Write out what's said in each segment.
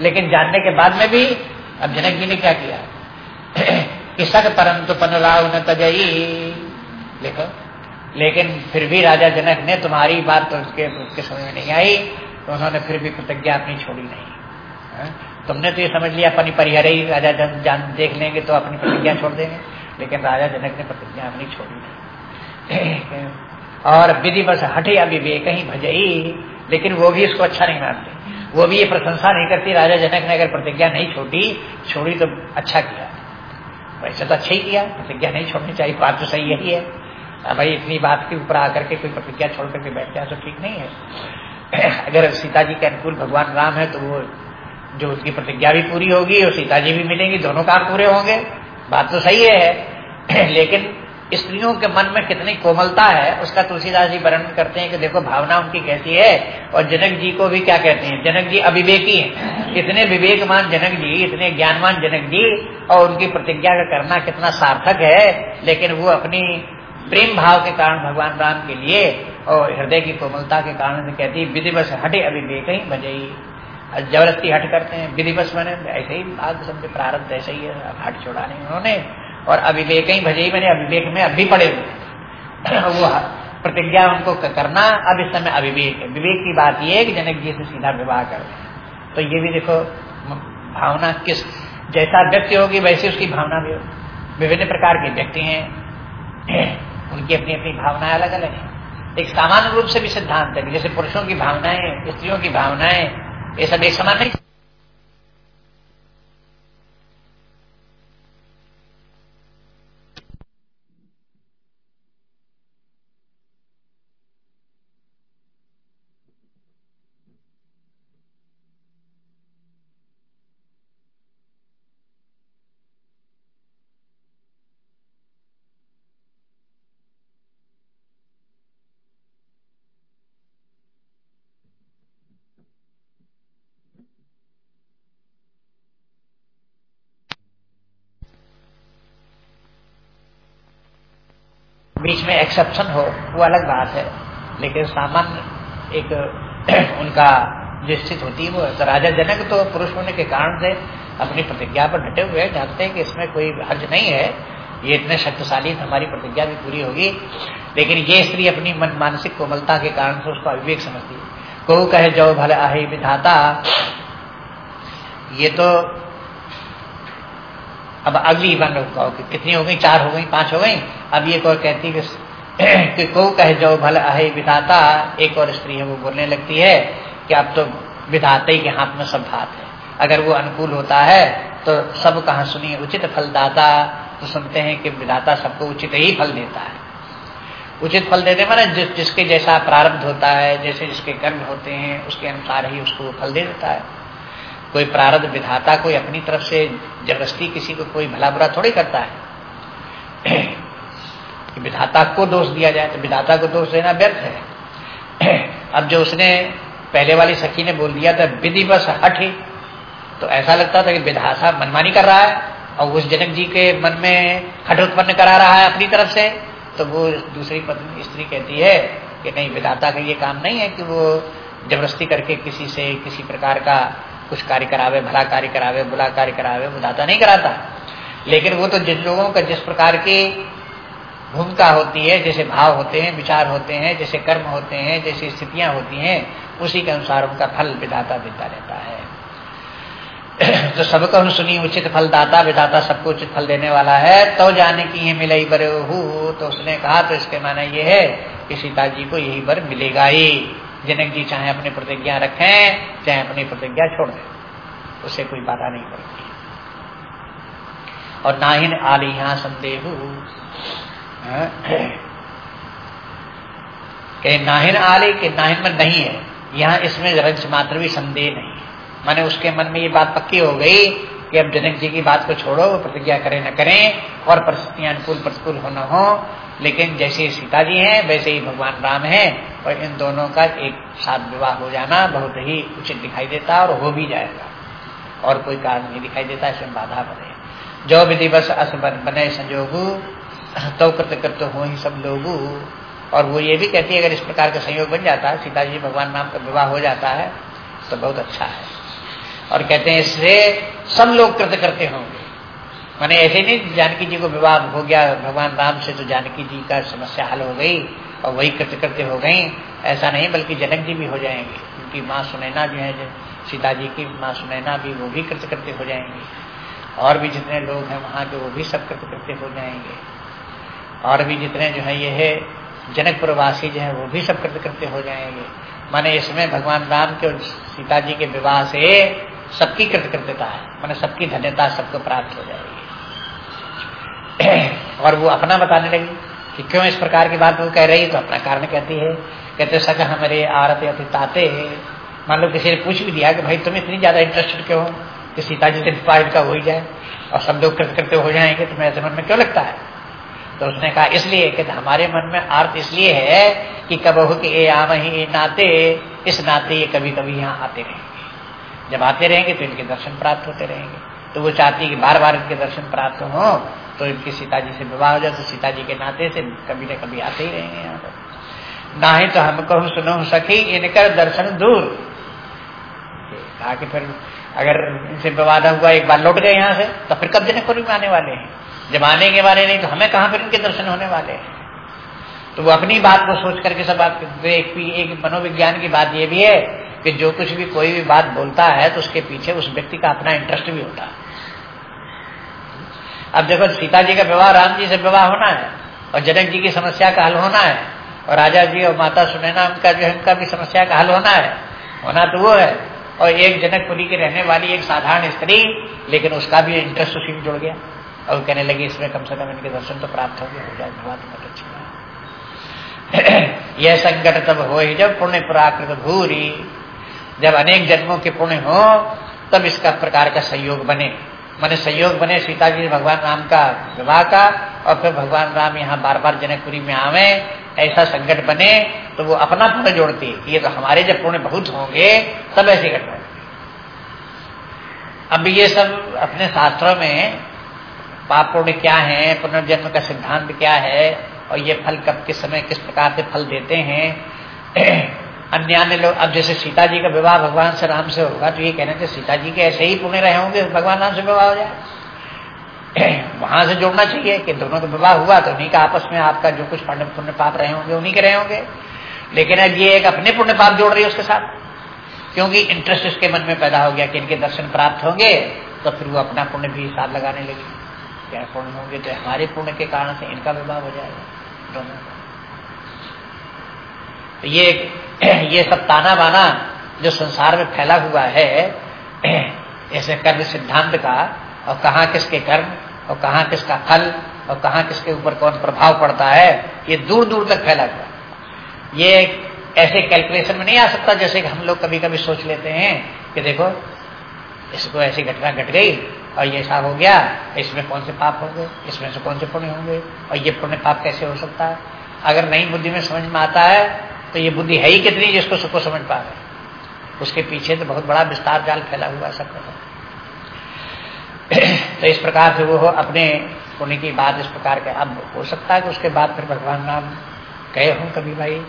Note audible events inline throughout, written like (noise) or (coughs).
लेकिन जानने के बाद में भी, अब जनक जी ने क्या किया? किसक परंतु पनराव न तजई देखो, लेकिन फिर भी राजा जनक ने तुम्हारी बात तो उसके उसके समझ में नहीं आई तो उन्होंने फिर भी प्रतिज्ञा अपनी छोड़ी नहीं। है? तुमने तो ये समझ लिया, अपनी परिहर ही राजा जन, जान देख लेंगे तो अपनी प्रतिज्ञा छोड़ देंगे। लेकिन राजा जनक ने प्रतिज्ञा अपनी छोड़ी नहीं। और विधि बस हटे अविवेक ही भजई लेकिन वो भी इसको अच्छा नहीं मानते। वो भी ये प्रशंसा नहीं करती, राजा जनक ने अगर प्रतिज्ञा नहीं छोड़ी छोड़ी तो अच्छा किया। वैसे तो अच्छा ही किया, प्रतिज्ञा नहीं छोड़नी चाहिए, बात तो सही यही है। भाई, इतनी बात के ऊपर आकर के कोई प्रतिज्ञा छोड़ करके बैठ जाए तो ठीक नहीं है। (clears throat) अगर सीता जी के अनुकूल भगवान राम है तो वो, जो उसकी प्रतिज्ञा भी पूरी होगी और सीता जी भी मिलेंगी, दोनों काम पूरे होंगे। बात तो सही है। (clears throat) लेकिन स्त्रियों के मन में कितनी कोमलता है, उसका तुलसीदास जी वर्णन करते हैं कि देखो, भावना उनकी कैसी है, और जनक जी को भी क्या कहते हैं? जनक जी अविवेकी हैं। इतने विवेकमान जनक जी, इतने ज्ञानवान जनक जी, और उनकी प्रतिज्ञा का करना कितना सार्थक है, लेकिन वो अपनी प्रेम भाव के कारण भगवान राम के लिए और हृदय की कोमलता के कारण कहती है विधिवश हटे अविवेक ही बजई ज़बरदस्ती हट करते हैं, विधिवश मैंने ऐसे ही भाग समझे प्रारब्ध ऐसे ही है हट छोड़ा नहीं उन्होंने। और अविवेक ही भजई मैंने अविवेक में अभी पड़े हुए (coughs) वो प्रतिज्ञा उनको करना, अब इस समय अविवेक है। विवेक की बात यह है कि जनक जी से सीधा विवाह कर तो ये भी देखो भावना किस जैसा व्यक्ति होगी, वैसे उसकी भावना भी होगी। विभिन्न प्रकार के व्यक्ति हैं। (coughs) उनकी अपनी अपनी भावनाएँ अलग अलग है। एक सामान्य रूप से भी सिद्धांत है जैसे पुरुषों की भावनाएँ, स्त्रियों की भावनाएँ, ये सब एक समान नहीं। बीच में एक्सेप्शन हो, वो अलग बात है। लेकिन सामान्य एक (clears throat) उनका स्थित होती है वो। तो राजा जनक तो पुरुष होने के कारण से अपनी प्रतिज्ञा पर डटे हुए जानते हैं कि इसमें कोई हर्ज नहीं है। ये इतने शक्तिशाली हमारी प्रतिज्ञा भी पूरी होगी। लेकिन ये स्त्री अपनी मन मानसिक कोमलता के कारण से उसको अविवेक समझती है। को कहे जो भले आही विधाता। ये तो अब अगली बन कहो कि कितनी हो गई चार हो गई पाँच हो गई। अब ये कोई कहती कि, (clears throat) कि को कहे जो भल अहे विधाता एक और स्त्री है वो बोलने लगती है कि अब तो विधाते के हाथ में सब भात है। अगर वो अनुकूल होता है तो सब कहा सुनिए उचित फलदाता तो सुनते हैं कि विधाता सबको उचित ही फल देता है। उचित फल देते माना जिस जिसके जैसा प्रारब्ध होता है जैसे जिसके कर्म होते हैं उसके अनुसार ही उसको फल दे देता है। कोई प्रारब्ध विधाता कोई अपनी तरफ़ से ज़बरदस्ती किसी को कोई भला बुरा थोड़ी करता है। विधाता को दोष दिया जाए तो विधाता को दोष देना व्यर्थ है। अब जो उसने पहले वाली सखी ने बोल दिया था, विधि बस हट तो ऐसा लगता था कि विधाता मनमानी कर रहा है और उस जनक जी के मन में हट उत्पन्न करा रहा है अपनी तरफ़ से। तो वो दूसरी पत्नी, स्त्री कहती है कि नहीं, विधाता का ये काम नहीं है कि वो ज़बरदस्ती करके किसी से किसी प्रकार का कुछ कार्य करावे, भला कार्य करावे, बुला कार्य करावे, वो दाता नहीं कराता। लेकिन वो तो जिन लोगों का जिस प्रकार की भूमिका होती है, जैसे भाव होते हैं, विचार होते हैं, जैसे कर्म होते हैं, जैसी स्थितियाँ होती हैं, उसी के अनुसार उनका फल विधाता देता रहता है। (clears throat) तो सबको हम सुनी उचित फल दाता, विधाता सबको उचित फल देने वाला है तो जाने की ये मिले बरे तो उसने कहा तो इसके माने ये है कि सीता जी को यही बर मिलेगा ही। जनक जी चाहे अपनी प्रतिज्ञा रखें, चाहे अपनी प्रतिज्ञा छोड़ दें। उससे कोई बाधा नहीं पड़ती। और नाहिन आल यहाँ संदेह के नाहिन आले, के नाहिन में नहीं है। यहाँ इसमें रंज मात्र भी संदेह नहीं है। माने उसके मन में ये बात पक्की हो गई कि अब जनक जी की बात को छोड़ो, प्रतिज्ञा करें न करें, और परिस्थितियाँ अनुकूल प्रतिकूल हो न हो। लेकिन जैसे सीता जी हैं, वैसे ही भगवान राम हैं। और इन दोनों का एक साथ विवाह हो जाना बहुत ही उचित दिखाई देता है और हो भी जाएगा। और कोई कारण नहीं दिखाई देता, इसमें बाधा बने। जो विधि बस अस बने संजोगु तो कृत कृत हो ही सब लोगू। और वो ये भी कहती है, अगर इस प्रकार का संयोग बन जाता है सीता जी भगवान राम का विवाह हो जाता है तो बहुत अच्छा है। और कहते हैं, इससे सब लोग कृत करते होंगे। मैंने ऐसे नहीं जानकी जी को विवाह हो गया, भगवान राम से तो जानकी जी का समस्या हल हो गई और वही कृत करते हो गई ऐसा नहीं, बल्कि जनक जी भी हो जाएँगे। उनकी माँ सुनैना जो है सीता जी की माँ सुनैना भी, वो भी कृत करते हो जाएँगे। और भी जितने लोग हैं वहाँ के, वो भी सब कृत करते हो जाएँगे। और भी जितने जो है, ये है, जनकपुर वासी जो है, वो भी सब कृत करते हो जाएँगे। माने इसमें भगवान राम के और सीता जी के विवाह से सबकी कृतकृत्यता है। माने सबकी धन्यता सबको प्राप्त हो जाएगी। (clears throat) और वो अपना बताने लगी। कि क्यों इस प्रकार की बात कह रही है? तो अपना कारण कहती है। कहते सक हमारे आरत अति ताते मान लो किसी ने पूछ भी दिया कि भाई, तुम इतनी ज़्यादा इंटरेस्टेड क्यों हो? कि सीता जी से विवाह का हो ही जाए और सब लोग कृत करते हो जाएँगे, तुम्हें ऐसे मन में क्यों लगता है? तो उसने कहा, इसलिए कि हमारे मन में अर्थ इसलिए है कि कबहू के ए आम ही नाते, इस नाते ये कभी कभी यहाँ आते रहेंगे। जब आते रहेंगे तो इनके दर्शन प्राप्त होते रहेंगे। तो वो चाहती है कि बार बार इनके दर्शन प्राप्त हो। तो इनकी सीता जी से विवाह हो जाए तो सीता जी के नाते से कभी न कभी आते ही रहेंगे यहाँ पर। ना ही तो हमको सुनो सखी इनकर दर्शन दूर। कहा कि फिर अगर इनसे विवाद हुआ एक बार लौट गए यहाँ से तो फिर कब जनकपुर में आने वाले हैं? जब आने के वाले नहीं तो हमें कहाँ फिर इनके दर्शन होने वाले हैं? तो वो अपनी बात को सोच करके सब बात एक, एक मनोविज्ञान की बात ये भी है कि जो कुछ भी कोई भी बात बोलता है तो उसके पीछे उस व्यक्ति का अपना इंटरेस्ट भी होता है। अब देखो सीता जी का विवाह, राम जी से विवाह होना है, और जनक जी की समस्या का हल होना है, और राजा जी और माता सुनैना, उनका जो है, उनका भी समस्या का हल होना है। होना तो वो है, और एक जनकपुरी की रहने वाली एक साधारण स्त्री, लेकिन उसका भी इंटरेस्ट उसी में जुड़ गया। और कहने लगे, इसमें कम से कम इनके दर्शन तो प्राप्त होंगे हो जाए बहुत अच्छी (clears throat) यह संकट तब हो ही जब पुण्य प्राकृत भूरी, जब अनेक जन्मों के पुण्य हो, तब इसका प्रकार का सहयोग बने। मैंने सहयोग बने सीता जी भगवान राम का विवाह का और फिर भगवान राम यहाँ बार बार जनकपुरी में आवे, ऐसा संकट बने तो वो अपना पुण्य जोड़ती। है ये तो हमारे जब पुण्य बहुत होंगे, तब ऐसी घटना अब ये सब अपने शास्त्रों में पाप पुण्य क्या है, पुनर्जन्म का सिद्धांत क्या है, और ये फल कब, किस समय, किस प्रकार से फल देते हैं अन्य अन्य लोग, अब जैसे सीता जी का विवाह भगवान से राम से होगा तो ये कहने थे सीता जी के ऐसे ही पुण्य रहे होंगे, भगवान राम से विवाह हो जाए। (clears throat) वहाँ से जोड़ना चाहिए कि दोनों का विवाह हुआ तो उन्हीं का आपस में आपका जो कुछ पुण्य पाप रहे होंगे, उन्हीं के रहे होंगे। लेकिन अब ये एक अपने पुण्य पाप जोड़ रही है उसके साथ। क्योंकि इंटरेस्ट इसके मन में पैदा हो गया कि इनके दर्शन प्राप्त होंगे तो फिर वो अपना पुण्य भी साथ लगाने लगी। क्या पुण्य होंगे? तो हमारे पुण्य के कारण से इनका विवाह हो जाएगा, दोनों तो ये (clears throat) ये सब ताना बाना जो संसार में फैला हुआ है, (clears throat) ऐसे कर्म सिद्धांत का, और कहा किसके कर्म, और कहा किसका फल, और कहा किसके ऊपर कौन प्रभाव पड़ता है, ये दूर दूर तक फैला हुआ ये ऐसे कैलकुलेशन में नहीं आ सकता जैसे कि हम लोग कभी कभी सोच लेते हैं कि देखो, इसको ऐसी घटना घट गई, और ये ऐसा हो गया, इसमें कौन से पाप होंगे, इसमें से कौन से पुण्य होंगे, और ये पुण्य पाप कैसे हो सकता है? अगर नई बुद्धि में समझ में आता है तो ये बुद्धि है ही कितनी जिसको सुख को समझ पा रहे उसके पीछे तो बहुत बड़ा विस्तार जाल फैला हुआ सब तो इस प्रकार से वो अपने पुण्य की बात इस प्रकार के, अब हो सकता है कि उसके बाद फिर भगवान राम गए हों कभी भाई,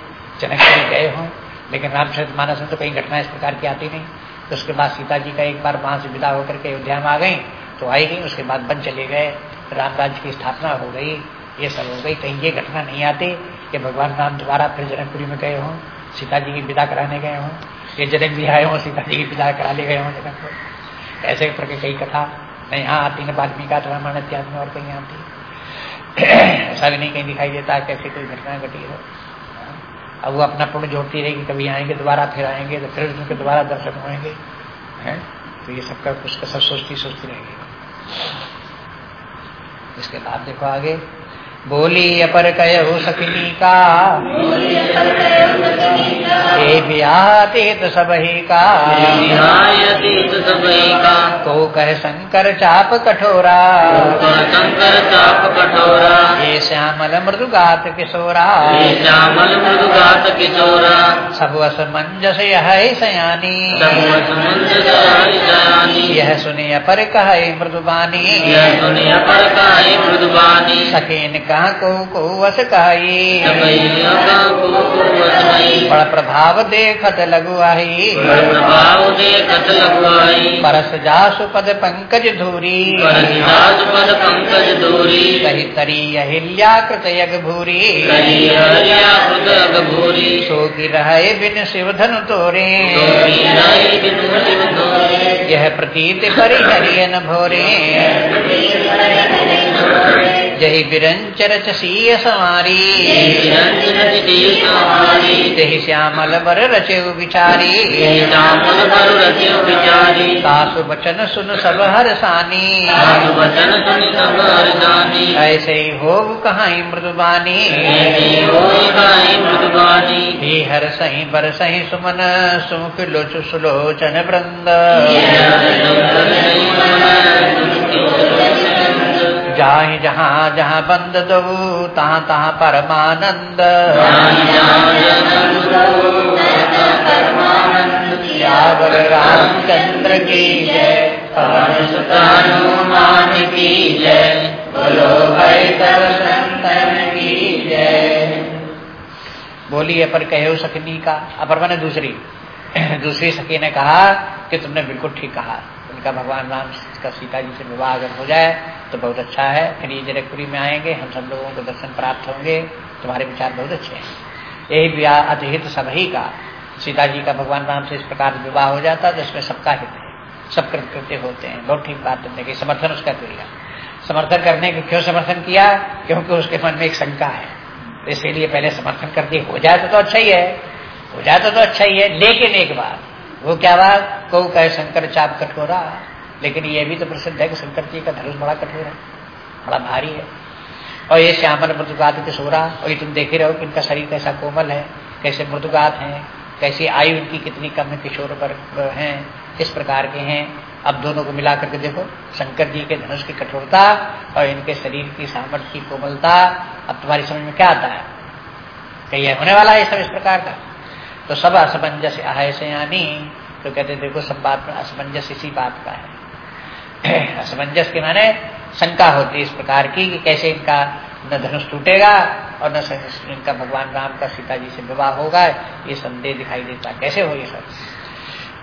जनक गए हों, लेकिन रामचरित मानस में तो कई घटना इस प्रकार की आती नहीं। तो उसके बाद सीता जी का एक बार वहाँ से विदा होकर के अयोध्या में आ गई तो आई गई, उसके बाद बन चले गए। राम राज्य की स्थापना हो गई, ये सब हो गई, कहीं ये घटना नहीं आती। कि भगवान राम दोबारा फिर जनकपुरी में गए हों सीता जी की विदा कराने गए हों, ये जनक जी आए हों सीता जी की विदा करा ले गए हों जनकपुर। ऐसे करके कई कथा। नहीं यहाँ आती न वाल्मीका रामायण इत्यादि में और कहीं आती ऐसा भी नहीं कहीं दिखाई देता कैसे कोई घटना घटी हो। अब वो अपना पुण्य जोड़ती रहेगी कभी आएँगे दोबारा, फिर आएँगे तो फिर उनके दोबारा दर्शन होंगे, हैं? तो ये सबका उसका सब सोचती सोचती रहेगी। इसके बाद देखो आगे। बोली अपर कहो सकिनी का हे बिहातीत सबही का को कह शंकर चाप कठोरा शंकर चाप कठोरा ये श्यामल मृदुगात किशोरा श्यामल मृदुगात किशोरा सब असमंजस यह सयानी यह सुनिय पर कह मृदुबानी यह सुनिय पर कह मृदुबानी सकेन कहा को को वस कही बड़ प्रभाव देखत लगुआही प्रभाव परस जासु पद पंकज धूरी। कही तरी अहिल्या कृत यग भूरी भूरी सोगी रहे बिन शिव धनु तोरे। यह प्रतीत करि हरियन भोरे। जही बिरंचर चसीय समारी जही श्यामल बर रचे विचारी सासु बचन सुन सब हर सानी ऐसे ही हो मृदुबानी। ऐसी मृदुबानी ही हर सही बर सही सुमन सुमुख लोचु सुलोचन वृंद। जाहि जहाँ जहाँ बंद दो तहाँ तहाँ परमानंद। रामचंद्र की जय। पवन की जय। बोलो भाई संतन की जय। बोली अपर कहे सकनी का। अपर मैंने दूसरी (clears throat) दूसरी सखी ने कहा कि तुमने बिल्कुल ठीक कहा। उनका भगवान राम का सीता जी से विवाह अगर हो जाए तो बहुत अच्छा है। फिर ये जनकपुरी में आएँगे हम सब लोगों को दर्शन प्राप्त होंगे। तुम्हारे विचार बहुत अच्छे हैं। यही विवाह अतिहित सभी का सीता जी का भगवान राम से इस प्रकार विवाह हो जाता तो इसमें सबका हित है। सब कृत्य होते हैं। बहुत ठीक बात तुमने की समर्थन उसका किया समर्थन करने के क्यों समर्थन किया? क्योंकि उसके मन में एक शंका है। इसीलिए पहले समर्थन करके हो जाए तो, तो अच्छा ही है। हो जाए तो, तो अच्छा ही है। लेकिन एक बात वो क्या बात? को कहे शंकर चाप कठोरा। लेकिन ये भी तो प्रसिद्ध है कि शंकर जी का धनुष बड़ा कठोर है, बड़ा भारी है। और ये श्यामल मृदुगात किशोरा और ये तुम देख ही रहो कि इनका शरीर कैसा कोमल है, कैसे मृदुगात हैं, कैसी आयु इनकी कितनी कम है, किशोर पर हैं, किस प्रकार के हैं। अब दोनों को मिला करके देखो, शंकर जी के धनुष की कठोरता और इनके शरीर की सामर्थ्य की कोमलता, अब तुम्हारी समझ में क्या आता है? कहीं होने वाला है सब इस प्रकार का। तो सब असमंजस आय से यानी तो कहते देखो, सब बात में असमंजस इसी बात का है। (clears throat) असमंजस के माने शंका होती है इस प्रकार की कि कैसे इनका, न धनुष टूटेगा और न इनका भगवान राम का सीता जी से विवाह होगा, ये संदेह दिखाई देता कैसे हो ये सब?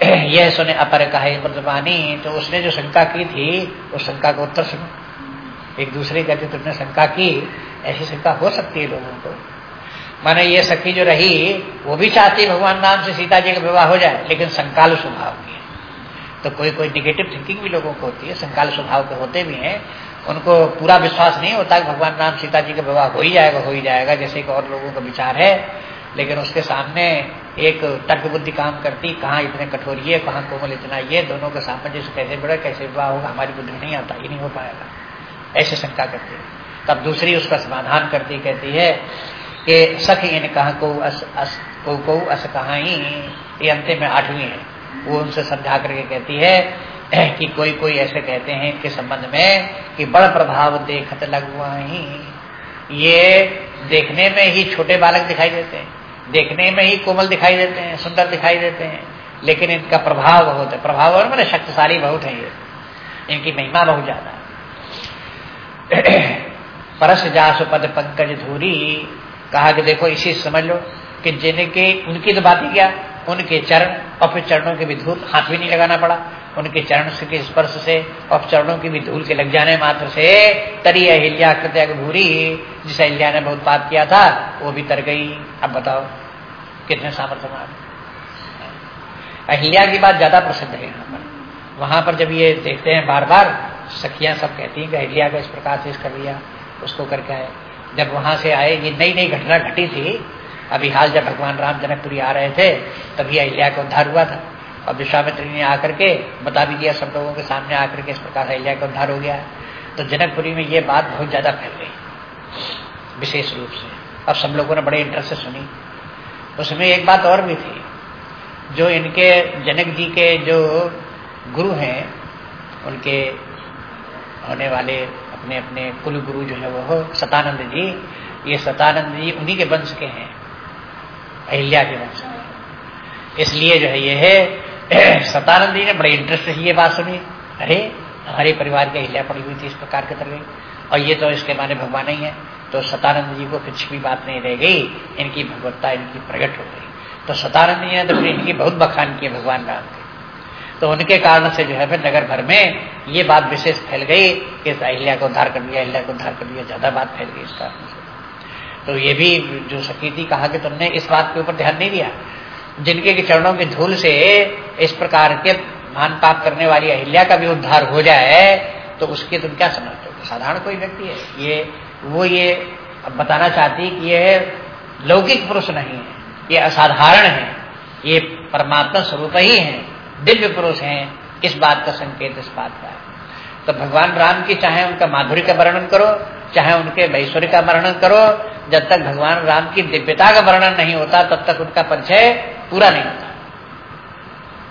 (clears throat) यह सुने अपर कहे मृदवानी तो उसने जो शंका की थी, उस शंका का उत्तर सुनो। एक दूसरे कहते तुमने शंका की, ऐसी शंका हो सकती है लोगों को। माने ये सखी जो रही, वो भी चाहती भगवान राम से सीता जी का विवाह हो जाए, लेकिन संकाल स्वभाव की तो कोई कोई निगेटिव थिंकिंग भी लोगों को होती है, संकाल स्वभाव के होते भी हैं, उनको पूरा विश्वास नहीं होता कि भगवान राम सीता जी का विवाह हो ही जाएगा, हो ही जाएगा, जैसे कि और लोगों का विचार है, लेकिन उसके सामने एक तर्क बुद्धि काम करती, कहाँ इतने कठोर ये, कहाँ कोमल इतना ये, दोनों के सामने सामंजस्य कैसे बढ़े, कैसे विवाह होगा, हमारी बुद्धि नहीं आता, ये नहीं हो पाएगा। ऐसे शंका करती है। तब दूसरी उसका समाधान करती, कहती है कि सख इन कहा को अस अस, को को अस कहा ही, ये अंतिम में आठवीं है। वो उनसे समझा करके कहती है, (clears throat) कि कोई कोई ऐसे कहते हैं इनके संबंध में कि बड़ प्रभाव देखत लगुआ ही ये देखने में ही छोटे बालक दिखाई देते हैं, देखने में ही कोमल दिखाई देते हैं, सुंदर दिखाई देते हैं, लेकिन इनका प्रभाव बहुत है। प्रभाव और मैंने शक्तिशाली बहुत है ये, इनकी महिमा बहुत ज़्यादा है। (clears throat) परस जासु पद पंकज धूरी, कहा कि देखो, इसी समझ लो कि जिनके, उनकी तो बात ही क्या? उनके चरण और फिर चरणों के भी धूल हाथ भी नहीं लगाना पड़ा। उनके चरण के स्पर्श से और चरणों की भी धूल के लग जाने मात्र से तरी अहिल्या कृत्य भूरी, जिस अहिल्या ने बहुत पाप किया था, वो भी तर गई। अब बताओ, कितने सामर्थ्यमान अहिल्या की बात ज़्यादा प्रसिद्ध है यहाँ पर। वहाँ पर जब ये देखते हैं बार बार सखियाँ सब कहती हैं कि अहिल्या का इस प्रकार से इस कर लिया उसको करके आए। जब वहाँ से आए, ये नई नई घटना घटी थी अभी हाल जब भगवान राम जनकपुरी आ रहे थे, तभी अहिल्या का उद्धार हुआ था। और विश्वामित्र ने आकर के बता भी दिया सब लोगों के सामने आकर के इस प्रकार अहिल्या का उद्धार हो गया। तो जनकपुरी में ये बात बहुत ज़्यादा फैल गई, विशेष रूप से। अब सब लोगों ने बड़े इंटरेस्ट से सुनी। उसमें एक बात और भी थी, जो इनके जनक जी के जो गुरु हैं, उनके होने वाले अपने अपने कुल गुरु जो है वो सतानंद जी, ये सतानंद जी उन्हीं के वंश के हैं। अहिल्या के वंश के इसलिए जो है, ये है (clears throat) सतानंद जी ने बड़े इंटरेस्ट से ये बात सुनी। अरे, हमारे परिवार की अहिल्या पड़ी हुई थी इस प्रकार के तरह। और ये तो इसके माने भगवान ही है। तो सतानंद जी को कुछ भी बात नहीं रह गई। इनकी भगवत्ता इनकी प्रकट हो गई। तो सतानंद जी ने तो फिर इनकी बहुत बखान की भगवान राम की। तो उनके कारण से जो है फिर नगर भर में ये बात विशेष फैल गई कि अहिल्या को उद्धार कर दिया, अहिल्या को उद्धार कर दिया, ज़्यादा बात फैल गई इस कारण से। तो ये भी जो सकी थी कहा कि तुमने इस बात के ऊपर ध्यान नहीं दिया। जिनके के चरणों की धूल से इस प्रकार के मान पाप करने वाली अहिल्या का भी उद्धार हो जाए तो उसके तुम क्या समझते हो? साधारण कोई व्यक्ति है। ये, वो ये बताना चाहती कि यह लौकिक पुरुष नहीं है, ये असाधारण है, ये परमात्मा स्वरूप ही है, दिव्य पुरुष हैं, इस बात का संकेत इस बात का है। तो भगवान राम की चाहे उनका माधुर्य का वर्णन करो, चाहे उनके वैश्वर्य का वर्णन करो जब तक भगवान राम की दिव्यता का वर्णन नहीं होता, तब तक उनका परिचय पूरा नहीं होता।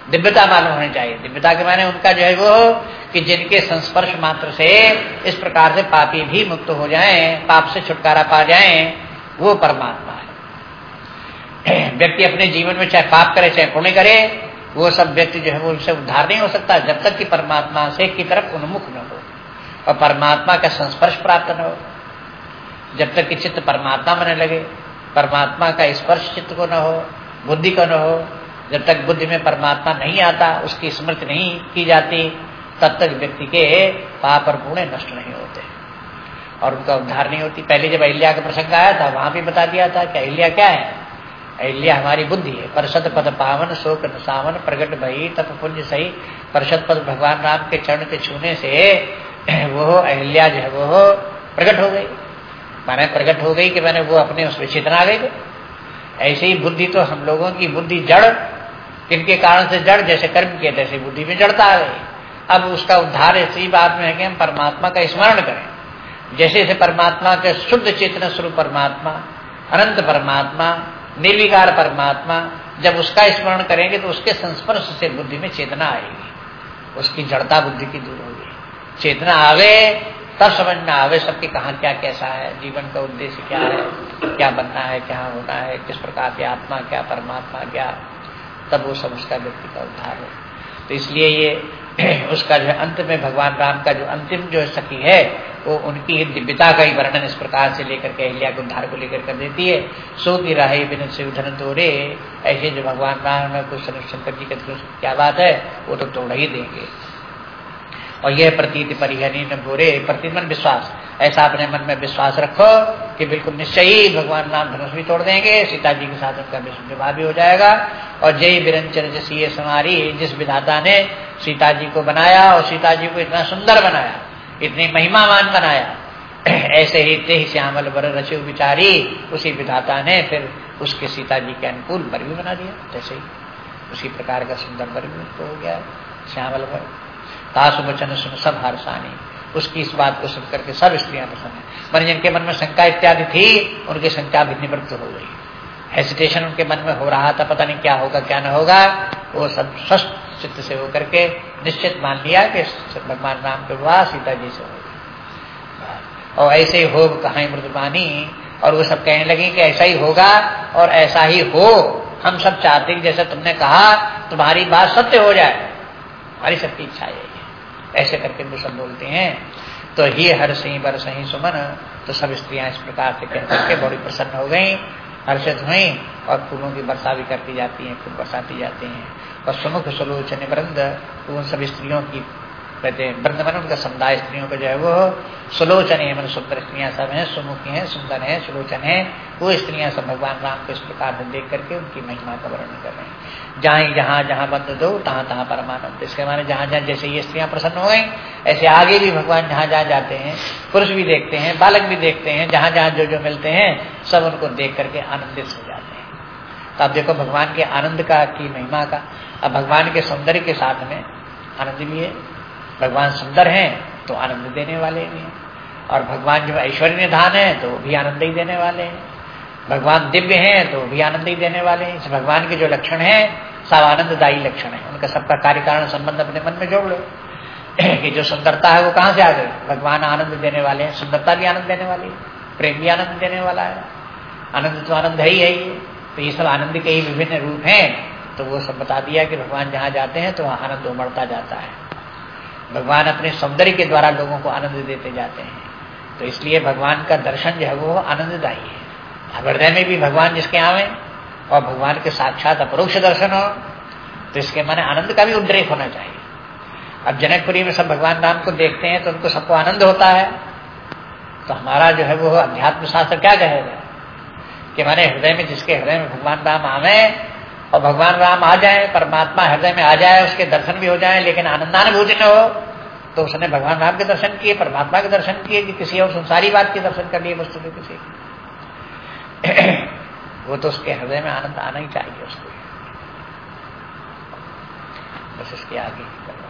दिव्यता मालूम होनी चाहिए। दिव्यता के माने उनका जो है वो कि जिनके संस्पर्श मात्र से इस प्रकार से पापी भी मुक्त हो जाएँ, पाप से छुटकारा पा जाएँ, वो परमात्मा है। (clears throat) व्यक्ति अपने जीवन में चाहे पाप करे, चाहे पुण्य करे, वो सब व्यक्ति जो है वो उनसे उद्धार नहीं हो सकता, जब तक कि परमात्मा से की तरफ़ उन्मुख न हो और परमात्मा का संस्पर्श प्राप्त न हो। जब तक कि चित्त परमात्मा में लगे, परमात्मा का स्पर्श चित्त को न हो, बुद्धि को न हो, जब तक बुद्धि में परमात्मा नहीं आता, उसकी स्मृति नहीं की जाती, तब तक व्यक्ति के पाप और पुण्य नष्ट नहीं होते। और उनका उद्धार नहीं होती। पहले जब अहिल्या का प्रसंग आया था, वहाँ भी बता दिया था कि अहिल्या क्या है? अहिल्या हमारी बुद्धि है। परसद पद पावन, शोक सावन, प्रगट भई, तप पुण्य सही। परसद पद भगवान राम के चरण के छूने से, (clears throat) वो अहिल्या जो है, वो प्रकट हो गई। माने प्रकट हो गई कि मैंने वो अपने उसमें चेतना आ गई ऐसे ही बुद्धि तो हम लोगों की बुद्धि जड़, इनके कारण से जड़, जैसे कर्म किए तैसे बुद्धि में जड़ता आ गई अब उसका उद्धार इसी बात में है कि हम परमात्मा का स्मरण करें। जैसे जैसे परमात्मा के शुद्ध चेतना स्वरूप परमात्मा, अनंत परमात्मा, निर्विकार परमात्मा, जब उसका स्मरण करेंगे तो उसके संस्पर्श से बुद्धि में चेतना आएगी। उसकी जड़ता बुद्धि की दूर होगी। चेतना आवे तब समझ में आवे सबके कहा क्या कैसा है, जीवन का उद्देश्य क्या है, क्या बनना है, क्या होना है, किस प्रकार की आत्मा, क्या परमात्मा, क्या तब वो सब उसका व्यक्ति का उद्धार है। तो इसलिए ये (clears throat) उसका जो अंत में भगवान राम का जो अंतिम जो सखी है, वो उनकी दिव्यता का ही वर्णन इस प्रकार से लेकर के अहिल्या के उद्धार को लेकर कर देती है। सो की राहे बिन से उधर तोड़े ऐसे जो भगवान राम में कुछ शंकर जी के क्या बात है? वो तो तोड़ ही देंगे। और यह प्रतीत परिहनी न बोरे प्रतिमन विश्वास। ऐसा अपने मन में विश्वास रखो कि बिल्कुल निश्चय ही भगवान राम धनुष भी तोड़ देंगे, सीता जी के साथ उनका विवाह भी हो जाएगा। और जय बिरंचर, जैसी समारी जिस विधाता ने सीता जी को बनाया और सीता जी को इतना सुंदर बनाया, इतनी महिमावान बनाया, (clears throat) ऐसे ही ते श्यामल बर रचो विचारी, उसी विधाता ने फिर उसके सीता जी के अनुकूल बर भी बना दिया, जैसे ही। उसी प्रकार का सुंदर बर भी हो गया, श्यामल बर तासु वचन सुन, सब हर्षानी उसकी इस बात को सुनकर के सब स्त्रियाँ प्रसन्न है। मन जिनके मन में शंका इत्यादि थी, उनकी शंका भी निवृत्त हो गई। हेसिटेशन उनके मन में हो रहा था, पता नहीं क्या होगा, क्या न होगा, वो सब स्वस्थ चित्त से होकर के निश्चित मान लिया कि भगवान राम के विवाह सीता जी से होगा। और ऐसे ही हो कहा मृदमानी और वो सब कहने लगी कि ऐसा ही होगा और ऐसा ही हो। हम सब चाहते हैं जैसे तुमने कहा, तुम्हारी बात सत्य हो जाए। हमारी सबकी इच्छा है। ऐसे करके जो सब बोलते हैं तो ही हर सही बर सही सुमन तो सब स्त्रियाँ इस प्रकार से कह करके बड़ी प्रसन्न हो गई, हर्षित हुई, और फूलों की वर्षा भी करती जाती है, फूल बरसाती जाती हैं। और सुमुख सुलोचन वृंद, उन सब स्त्रियों की कहते हैं, वृंद उनका समुदाय स्त्रियों का जो है वो सुलोचन है मन सुंदर स्त्रियाँ सब हैं, सुमुखी हैं, सुंदर हैं, सुलोचन है। वो स्त्रियाँ सब भगवान राम को इस प्रकार से देख करके उनकी महिमा का वर्णन कर रहे हैं। जहाँ जहाँ जहाँ बंद दो, तहां तहां परमानंद। इसके माने जहाँ जहाँ जैसे ये स्त्रियाँ प्रसन्न हो गई, ऐसे आगे भी भगवान जहाँ जहाँ जाते हैं, पुरुष भी देखते हैं, बालक भी देखते हैं, जहाँ जहाँ जो जो मिलते हैं, सब उनको देख करके आनंदित हो जाते हैं। तो आप देखो भगवान के आनंद का, की महिमा का। अब भगवान के सौंदर्य के साथ में आनंद भी है भगवान सुंदर हैं तो आनंद देने वाले भी हैं। और भगवान जो ऐश्वर्य निधान है तो भी आनंद ही देने वाले हैं। भगवान दिव्य हैं तो भी आनंद ही देने वाले हैं। इस भगवान के जो लक्षण है, सब आनंददायी लक्षण है। उनका सबका कार्य कारण संबंध अपने मन में जोड़ लो। (clears throat) कि जो सुंदरता है, वो कहाँ से आ गई? भगवान आनंद देने वाले हैं। सुंदरता भी आनंद देने वाली है। प्रेम भी आनंद देने वाला है। आनंद तो आनंद है ही, है ये तो ये सब आनंद के ही विभिन्न रूप हैं। तो वो सब बता दिया कि भगवान जहाँ जाते हैं तो वहाँ आनंद उमड़ता जाता है। भगवान अपने सौंदर्य के द्वारा लोगों को आनंद देते जाते हैं। तो इसलिए भगवान का दर्शन जो है वो आनंददायी है। हृदय में भी भगवान जिसके आवे और भगवान के साक्षात अपरोक्ष दर्शन हो तो इसके माने आनंद का भी उद्रेक होना चाहिए। अब जनकपुरी में सब भगवान राम को देखते हैं तो उनको सबको आनंद होता है। तो हमारा जो है वो अध्यात्म शास्त्र क्या कहेगा? कि हमारे हृदय में जिसके हृदय में भगवान राम आवे और भगवान राम आ जाए, परमात्मा हृदय में आ जाए, उसके दर्शन भी हो जाए, लेकिन आनंदानुभूति न हो तो उसने भगवान राम के दर्शन किए, परमात्मा के दर्शन किए, कि किसी और संसारी बात के दर्शन कर लिए, वस्तु के किसी (clears throat) वो तो उसके हृदय में आनंद आना ही चाहिए उसको। बस इसके आगे।